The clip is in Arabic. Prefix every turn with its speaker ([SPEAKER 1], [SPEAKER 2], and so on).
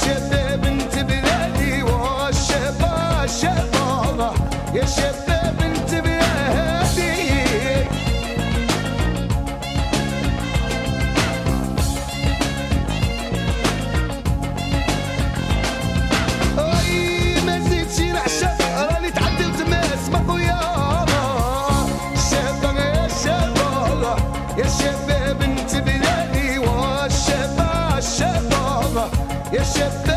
[SPEAKER 1] الشباب انت بلادي والشباب شبابه يا شباب ship